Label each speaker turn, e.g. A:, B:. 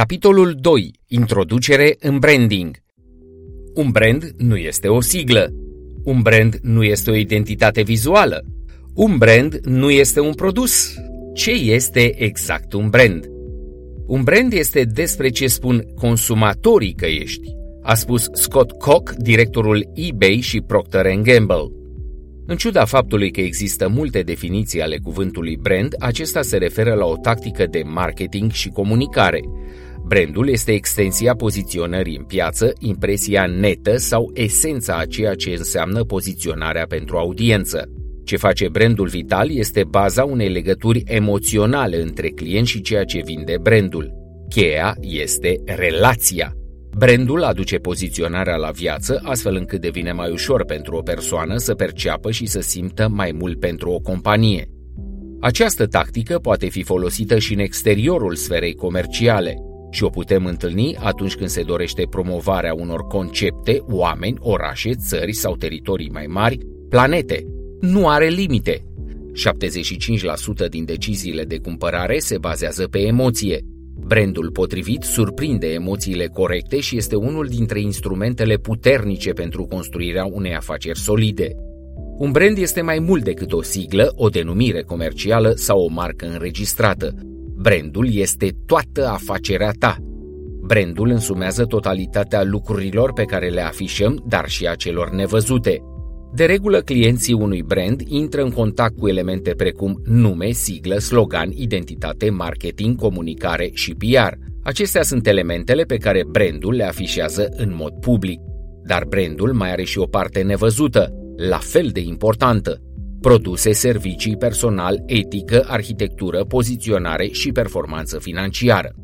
A: Capitolul 2. Introducere în branding. Un brand nu este o siglă. Un brand nu este o identitate vizuală. Un brand nu este un produs. Ce este exact un brand? Un brand este despre ce spun consumatorii că ești, a spus Scott Koch, directorul eBay și Procter Gamble. În ciuda faptului că există multe definiții ale cuvântului brand, acesta se referă la o tactică de marketing și comunicare. Brandul este extensia poziționării în piață, impresia netă sau esența a ceea ce înseamnă poziționarea pentru audiență. Ce face brandul vital este baza unei legături emoționale între client și ceea ce vinde brandul. Cheia este relația. Brandul aduce poziționarea la viață astfel încât devine mai ușor pentru o persoană să perceapă și să simtă mai mult pentru o companie. Această tactică poate fi folosită și în exteriorul sferei comerciale și o putem întâlni atunci când se dorește promovarea unor concepte, oameni, orașe, țări sau teritorii mai mari, planete. Nu are limite. 75% din deciziile de cumpărare se bazează pe emoție, Brandul potrivit surprinde emoțiile corecte și este unul dintre instrumentele puternice pentru construirea unei afaceri solide. Un brand este mai mult decât o siglă, o denumire comercială sau o marcă înregistrată. Brandul este toată afacerea ta. Brandul însumează totalitatea lucrurilor pe care le afișăm, dar și a celor nevăzute. De regulă, clienții unui brand intră în contact cu elemente precum nume, siglă, slogan, identitate, marketing, comunicare și PR. Acestea sunt elementele pe care brandul le afișează în mod public. Dar brandul mai are și o parte nevăzută, la fel de importantă. Produse, servicii, personal, etică, arhitectură, poziționare și performanță financiară.